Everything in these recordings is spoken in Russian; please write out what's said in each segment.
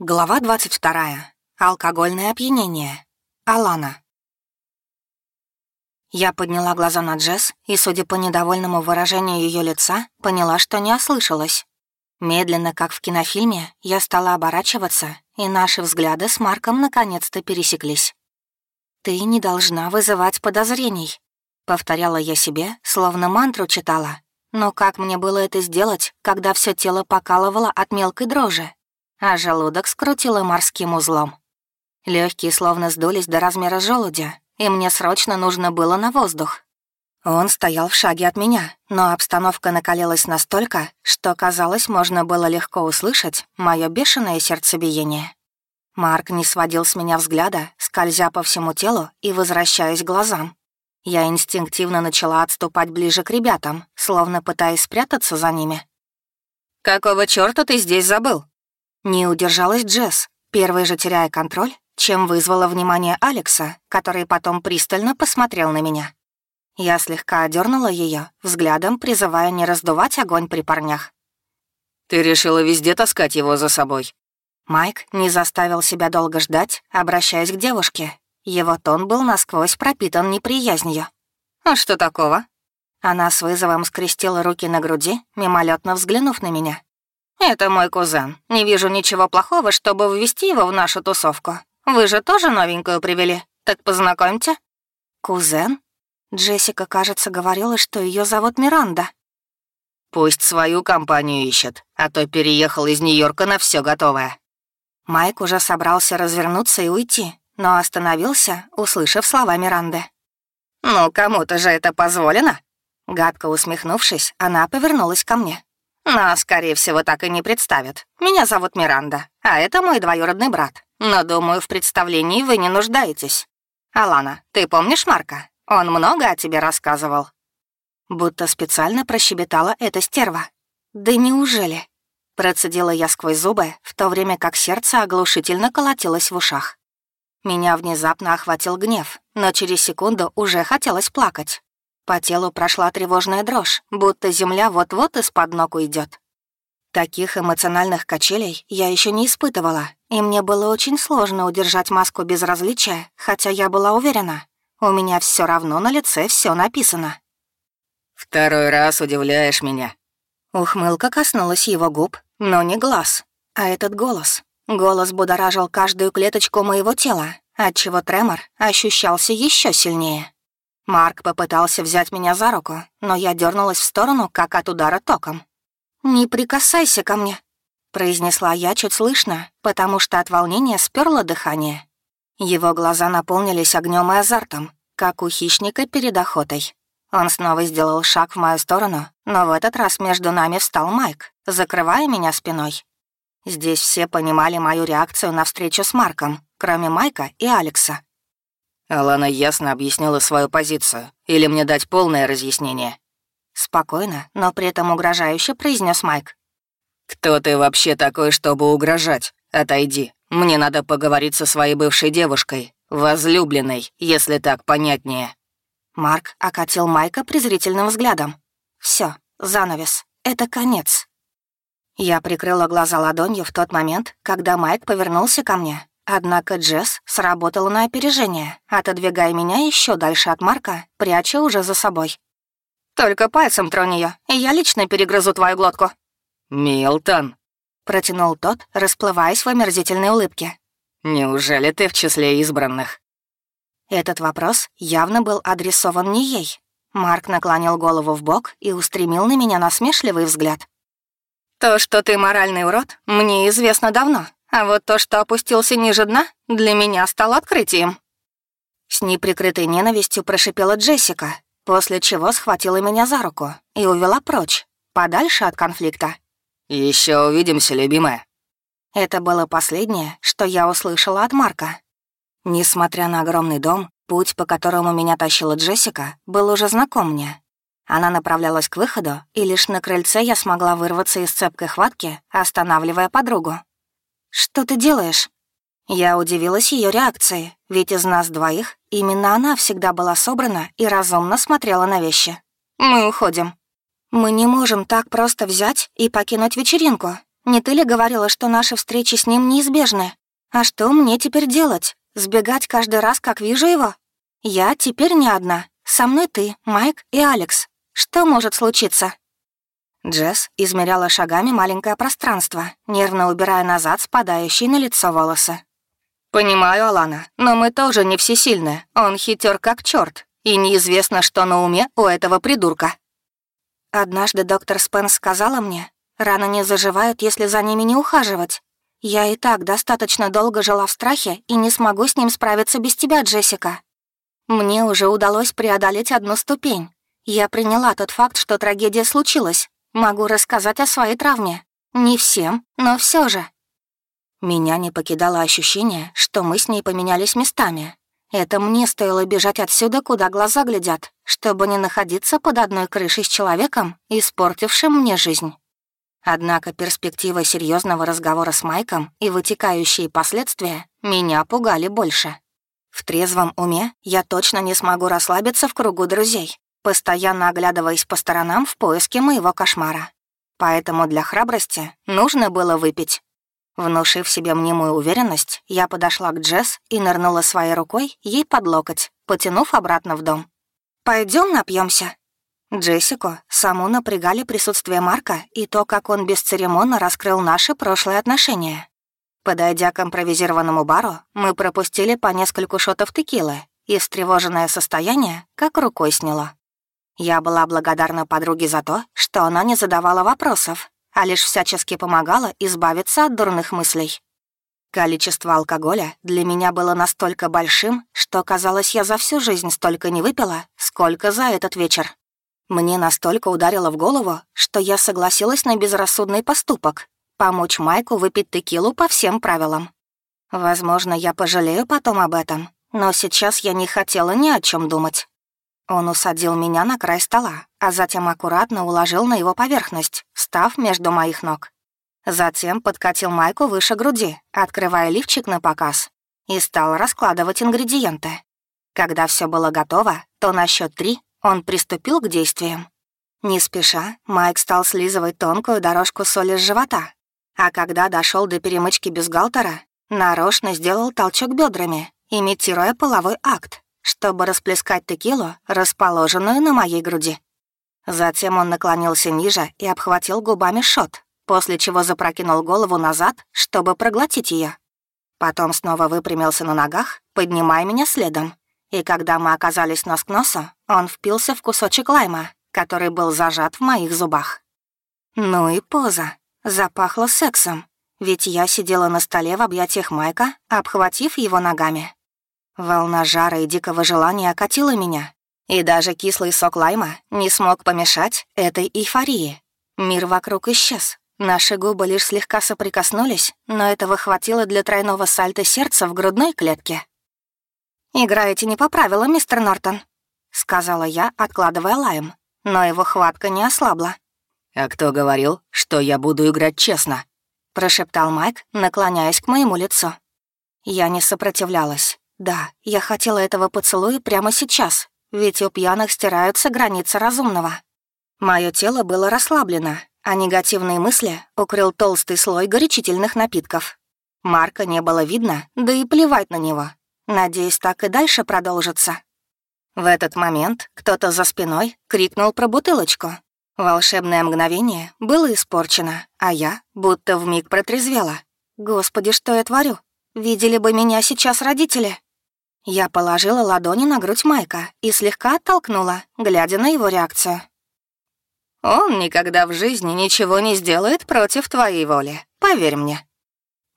Глава 22. Алкогольное опьянение. Алана. Я подняла глаза на Джесс и, судя по недовольному выражению ее лица, поняла, что не ослышалась. Медленно, как в кинофильме, я стала оборачиваться, и наши взгляды с Марком наконец-то пересеклись. «Ты не должна вызывать подозрений», — повторяла я себе, словно мантру читала. Но как мне было это сделать, когда все тело покалывало от мелкой дрожи? А желудок скрутило морским узлом. Легкие словно сдулись до размера желудя, и мне срочно нужно было на воздух. Он стоял в шаге от меня, но обстановка накалилась настолько, что, казалось, можно было легко услышать мое бешеное сердцебиение. Марк не сводил с меня взгляда, скользя по всему телу и возвращаясь к глазам. Я инстинктивно начала отступать ближе к ребятам, словно пытаясь спрятаться за ними. «Какого чёрта ты здесь забыл?» Не удержалась Джесс, первой же теряя контроль, чем вызвала внимание Алекса, который потом пристально посмотрел на меня. Я слегка одернула ее, взглядом призывая не раздувать огонь при парнях. «Ты решила везде таскать его за собой?» Майк не заставил себя долго ждать, обращаясь к девушке. Его тон был насквозь пропитан неприязнью. «А что такого?» Она с вызовом скрестила руки на груди, мимолетно взглянув на меня. «Это мой кузен. Не вижу ничего плохого, чтобы ввести его в нашу тусовку. Вы же тоже новенькую привели, так познакомьте». «Кузен?» Джессика, кажется, говорила, что ее зовут Миранда. «Пусть свою компанию ищет, а то переехал из Нью-Йорка на все готовое». Майк уже собрался развернуться и уйти, но остановился, услышав слова Миранды. «Ну, кому-то же это позволено?» Гадко усмехнувшись, она повернулась ко мне. Но, скорее всего, так и не представят. Меня зовут Миранда, а это мой двоюродный брат. Но, думаю, в представлении вы не нуждаетесь. Алана, ты помнишь Марка? Он много о тебе рассказывал. Будто специально прощебетала эта стерва. Да неужели? Процедила я сквозь зубы, в то время как сердце оглушительно колотилось в ушах. Меня внезапно охватил гнев, но через секунду уже хотелось плакать. По телу прошла тревожная дрожь, будто земля вот-вот из-под ног уйдет. Таких эмоциональных качелей я еще не испытывала, и мне было очень сложно удержать маску безразличия, хотя я была уверена, у меня все равно на лице все написано. «Второй раз удивляешь меня». Ухмылка коснулась его губ, но не глаз, а этот голос. Голос будоражил каждую клеточку моего тела, отчего тремор ощущался еще сильнее. Марк попытался взять меня за руку, но я дернулась в сторону, как от удара током. «Не прикасайся ко мне», — произнесла я чуть слышно, потому что от волнения сперло дыхание. Его глаза наполнились огнем и азартом, как у хищника перед охотой. Он снова сделал шаг в мою сторону, но в этот раз между нами встал Майк, закрывая меня спиной. Здесь все понимали мою реакцию на встречу с Марком, кроме Майка и Алекса. Алана ясно объяснила свою позицию. Или мне дать полное разъяснение?» Спокойно, но при этом угрожающе произнес Майк. «Кто ты вообще такой, чтобы угрожать? Отойди. Мне надо поговорить со своей бывшей девушкой, возлюбленной, если так понятнее». Марк окатил Майка презрительным взглядом. Все, занавес. Это конец. Я прикрыла глаза ладонью в тот момент, когда Майк повернулся ко мне, Однако Джесс сработала на опережение, отодвигая меня еще дальше от Марка, пряча уже за собой. «Только пальцем тронь ее, и я лично перегрызу твою глотку». «Милтон», — протянул тот, расплываясь в омерзительной улыбке. «Неужели ты в числе избранных?» Этот вопрос явно был адресован не ей. Марк наклонил голову в бок и устремил на меня насмешливый взгляд. «То, что ты моральный урод, мне известно давно, а вот то, что опустился ниже дна, для меня стало открытием. С неприкрытой ненавистью прошипела Джессика, после чего схватила меня за руку и увела прочь, подальше от конфликта. Еще увидимся, любимая». Это было последнее, что я услышала от Марка. Несмотря на огромный дом, путь, по которому меня тащила Джессика, был уже знаком мне. Она направлялась к выходу, и лишь на крыльце я смогла вырваться из цепкой хватки, останавливая подругу. «Что ты делаешь?» Я удивилась ее реакции, ведь из нас двоих именно она всегда была собрана и разумно смотрела на вещи. «Мы уходим». «Мы не можем так просто взять и покинуть вечеринку. Не ты ли говорила, что наши встречи с ним неизбежны? А что мне теперь делать? Сбегать каждый раз, как вижу его? Я теперь не одна. Со мной ты, Майк и Алекс. Что может случиться?» Джесс измеряла шагами маленькое пространство, нервно убирая назад спадающие на лицо волосы. «Понимаю, Алана, но мы тоже не всесильны. Он хитер как черт, и неизвестно, что на уме у этого придурка». Однажды доктор Спенс сказала мне, раны не заживают, если за ними не ухаживать. Я и так достаточно долго жила в страхе и не смогу с ним справиться без тебя, Джессика. Мне уже удалось преодолеть одну ступень. Я приняла тот факт, что трагедия случилась, Могу рассказать о своей травме. Не всем, но все же. Меня не покидало ощущение, что мы с ней поменялись местами. Это мне стоило бежать отсюда, куда глаза глядят, чтобы не находиться под одной крышей с человеком, испортившим мне жизнь. Однако перспектива серьезного разговора с Майком и вытекающие последствия меня пугали больше. В трезвом уме я точно не смогу расслабиться в кругу друзей, постоянно оглядываясь по сторонам в поиске моего кошмара. Поэтому для храбрости нужно было выпить. Внушив себе мнимую уверенность, я подошла к Джесс и нырнула своей рукой ей под локоть, потянув обратно в дом. Пойдем напьемся. Джессику саму напрягали присутствие Марка и то, как он бесцеремонно раскрыл наши прошлые отношения. Подойдя к импровизированному бару, мы пропустили по нескольку шотов текилы, и встревоженное состояние как рукой сняло. Я была благодарна подруге за то, что она не задавала вопросов, а лишь всячески помогала избавиться от дурных мыслей. Количество алкоголя для меня было настолько большим, что, казалось, я за всю жизнь столько не выпила, сколько за этот вечер. Мне настолько ударило в голову, что я согласилась на безрассудный поступок — помочь Майку выпить текилу по всем правилам. Возможно, я пожалею потом об этом, но сейчас я не хотела ни о чем думать. Он усадил меня на край стола, а затем аккуратно уложил на его поверхность, став между моих ног. Затем подкатил майку выше груди, открывая лифчик на показ, и стал раскладывать ингредиенты. Когда все было готово, то на счет три он приступил к действиям. Не спеша, Майк стал слизывать тонкую дорожку соли с живота, а когда дошел до перемычки бюстгальтера, нарочно сделал толчок бедрами, имитируя половой акт чтобы расплескать текилу, расположенную на моей груди. Затем он наклонился ниже и обхватил губами шот, после чего запрокинул голову назад, чтобы проглотить ее. Потом снова выпрямился на ногах, поднимая меня следом. И когда мы оказались нос к носу, он впился в кусочек лайма, который был зажат в моих зубах. Ну и поза. Запахло сексом, ведь я сидела на столе в объятиях Майка, обхватив его ногами. Волна жара и дикого желания окатила меня, и даже кислый сок лайма не смог помешать этой эйфории. Мир вокруг исчез. Наши губы лишь слегка соприкоснулись, но этого хватило для тройного сальта сердца в грудной клетке. «Играете не по правилам, мистер Нортон», — сказала я, откладывая лайм, но его хватка не ослабла. «А кто говорил, что я буду играть честно?» — прошептал Майк, наклоняясь к моему лицу. Я не сопротивлялась. Да, я хотела этого поцелуя прямо сейчас, ведь у пьяных стираются границы разумного. Мое тело было расслаблено, а негативные мысли укрыл толстый слой горячительных напитков. Марка не было видно, да и плевать на него. Надеюсь, так и дальше продолжится. В этот момент кто-то за спиной крикнул про бутылочку. Волшебное мгновение было испорчено, а я будто вмиг протрезвела. Господи, что я творю? Видели бы меня сейчас родители. Я положила ладони на грудь Майка и слегка оттолкнула, глядя на его реакцию. «Он никогда в жизни ничего не сделает против твоей воли, поверь мне».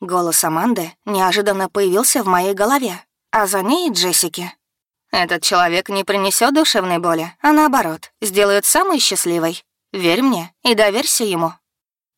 Голос Аманды неожиданно появился в моей голове, а за ней Джессики. «Этот человек не принесет душевной боли, а наоборот, сделает самой счастливой. Верь мне и доверься ему».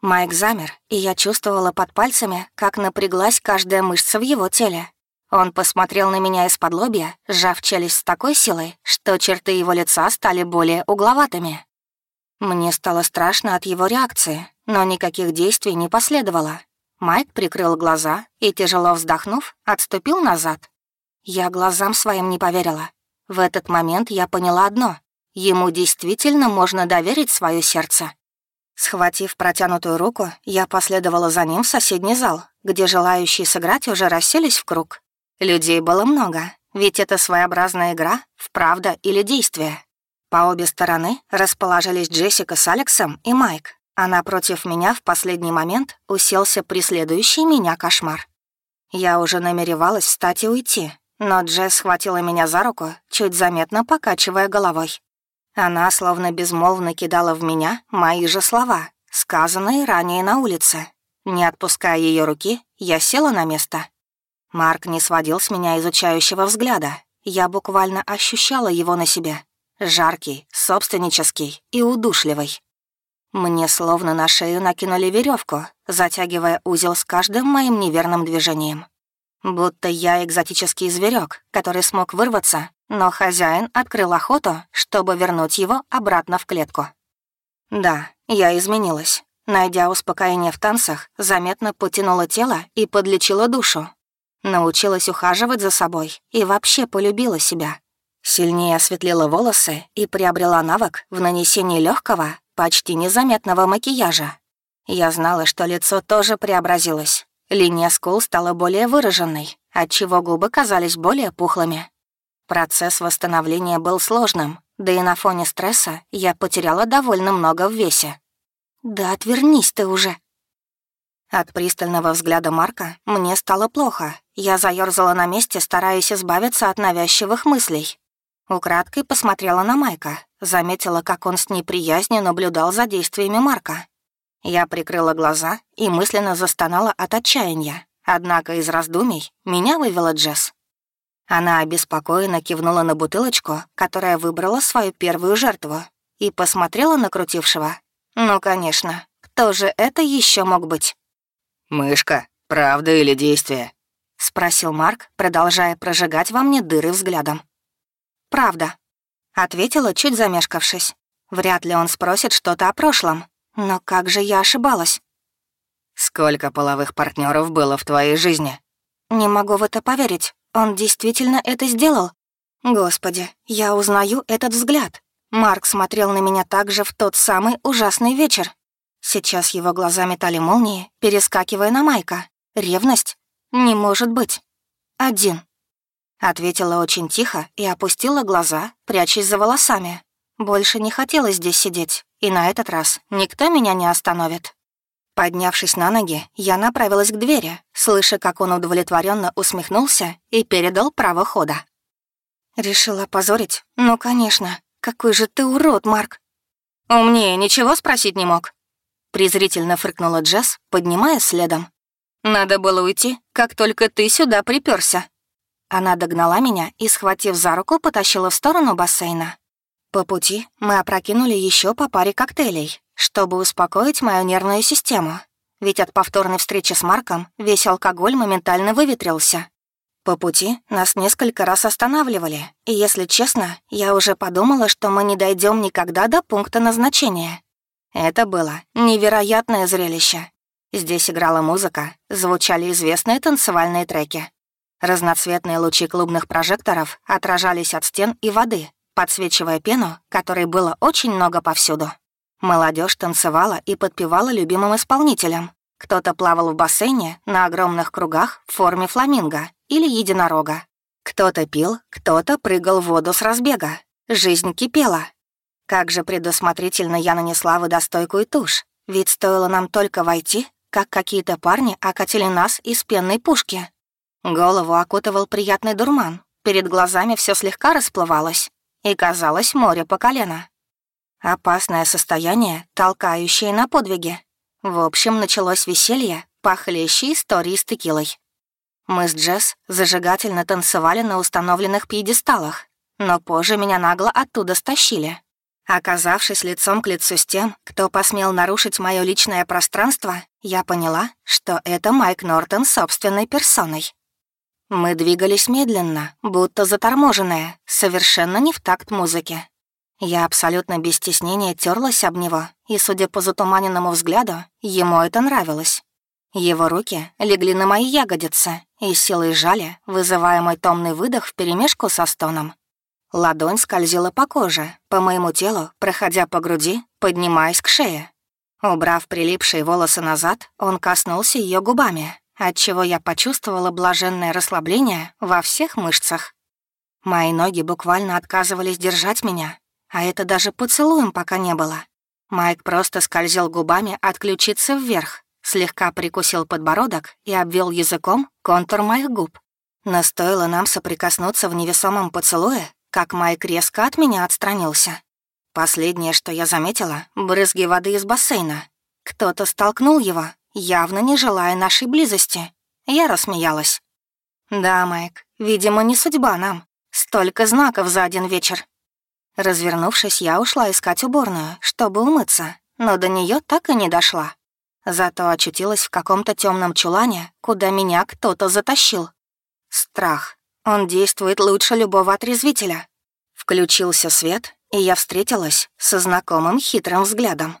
Майк замер, и я чувствовала под пальцами, как напряглась каждая мышца в его теле, он посмотрел на меня из-под лобья, сжав челюсть с такой силой, что черты его лица стали более угловатыми. Мне стало страшно от его реакции, но никаких действий не последовало. Майк прикрыл глаза и, тяжело вздохнув, отступил назад. Я глазам своим не поверила. В этот момент я поняла одно — ему действительно можно доверить свое сердце. Схватив протянутую руку, я последовала за ним в соседний зал, где желающие сыграть уже расселись в круг. Людей было много, ведь это своеобразная игра в правда или действие. По обе стороны расположились Джессика с Алексом и Майк, а напротив меня в последний момент уселся преследующий меня кошмар. Я уже намеревалась встать и уйти, но Джесс схватила меня за руку, чуть заметно покачивая головой. Она словно безмолвно кидала в меня мои же слова, сказанные ранее на улице. Не отпуская ее руки, я села на место. Марк не сводил с меня изучающего взгляда. Я буквально ощущала его на себе. Жаркий, собственнический и удушливый. Мне словно на шею накинули веревку, затягивая узел с каждым моим неверным движением. Будто я экзотический зверек, который смог вырваться но хозяин открыл охоту, чтобы вернуть его обратно в клетку. Да, я изменилась. Найдя успокоение в танцах, заметно потянула тело и подлечила душу. Научилась ухаживать за собой и вообще полюбила себя. Сильнее осветлила волосы и приобрела навык в нанесении легкого, почти незаметного макияжа. Я знала, что лицо тоже преобразилось. Линия скул стала более выраженной, отчего губы казались более пухлыми. Процесс восстановления был сложным, да и на фоне стресса я потеряла довольно много в весе. «Да отвернись ты уже!» От пристального взгляда Марка мне стало плохо. Я заёрзала на месте, стараясь избавиться от навязчивых мыслей. Украдкой посмотрела на Майка, заметила, как он с неприязнью наблюдал за действиями Марка. Я прикрыла глаза и мысленно застонала от отчаяния. Однако из раздумий меня вывела Джесс. Она обеспокоенно кивнула на бутылочку, которая выбрала свою первую жертву, и посмотрела на крутившего. «Ну, конечно, кто же это еще мог быть?» «Мышка, правда или действие?» — спросил Марк, продолжая прожигать во мне дыры взглядом. «Правда», — ответила, чуть замешкавшись. Вряд ли он спросит что-то о прошлом. Но как же я ошибалась? «Сколько половых партнеров было в твоей жизни?» «Не могу в это поверить. Он действительно это сделал? Господи, я узнаю этот взгляд. Марк смотрел на меня так же в тот самый ужасный вечер. Сейчас его глаза метали молнии, перескакивая на Майка. Ревность? Не может быть. Один. Ответила очень тихо и опустила глаза, прячась за волосами. Больше не хотела здесь сидеть, и на этот раз никто меня не остановит. Поднявшись на ноги, я направилась к двери, слыша, как он удовлетворенно усмехнулся и передал право хода. Решила позорить? Ну, конечно. Какой же ты урод, Марк. Умнее ничего спросить не мог. Презрительно фыркнула Джесс, поднимая следом. Надо было уйти, как только ты сюда приперся. Она догнала меня и, схватив за руку, потащила в сторону бассейна. По пути мы опрокинули еще по паре коктейлей, чтобы успокоить мою нервную систему. Ведь от повторной встречи с Марком весь алкоголь моментально выветрился. По пути нас несколько раз останавливали, и, если честно, я уже подумала, что мы не дойдем никогда до пункта назначения. Это было невероятное зрелище. Здесь играла музыка, звучали известные танцевальные треки. Разноцветные лучи клубных прожекторов отражались от стен и воды, подсвечивая пену, которой было очень много повсюду. Молодежь танцевала и подпевала любимым исполнителям. Кто-то плавал в бассейне на огромных кругах в форме фламинго или единорога. Кто-то пил, кто-то прыгал в воду с разбега. Жизнь кипела. Как же предусмотрительно я нанесла водостойкую тушь, ведь стоило нам только войти, как какие-то парни окатили нас из пенной пушки. Голову окутывал приятный дурман, перед глазами все слегка расплывалось и казалось море по колено. Опасное состояние, толкающее на подвиги. В общем, началось веселье, похлеще истории с текилой. Мы с Джесс зажигательно танцевали на установленных пьедесталах, но позже меня нагло оттуда стащили. Оказавшись лицом к лицу с тем, кто посмел нарушить мое личное пространство, я поняла, что это Майк Нортон собственной персоной. Мы двигались медленно, будто заторможенные, совершенно не в такт музыки. Я абсолютно без стеснения терлась об него, и, судя по затуманенному взгляду, ему это нравилось. Его руки легли на мои ягодицы и силой жали, вызывая мой томный выдох вперемешку со стоном. Ладонь скользила по коже, по моему телу, проходя по груди, поднимаясь к шее. Убрав прилипшие волосы назад, он коснулся ее губами, отчего я почувствовала блаженное расслабление во всех мышцах. Мои ноги буквально отказывались держать меня, а это даже поцелуем пока не было. Майк просто скользил губами от ключицы вверх, слегка прикусил подбородок и обвел языком контур моих губ. Но стоило нам соприкоснуться в невесомом поцелуе, как Майк резко от меня отстранился. Последнее, что я заметила — брызги воды из бассейна. Кто-то столкнул его, явно не желая нашей близости. Я рассмеялась. «Да, Майк, видимо, не судьба нам. Столько знаков за один вечер». Развернувшись, я ушла искать уборную, чтобы умыться, но до нее так и не дошла. Зато очутилась в каком-то темном чулане, куда меня кто-то затащил. Страх. Он действует лучше любого отрезвителя. Включился свет, и я встретилась со знакомым хитрым взглядом.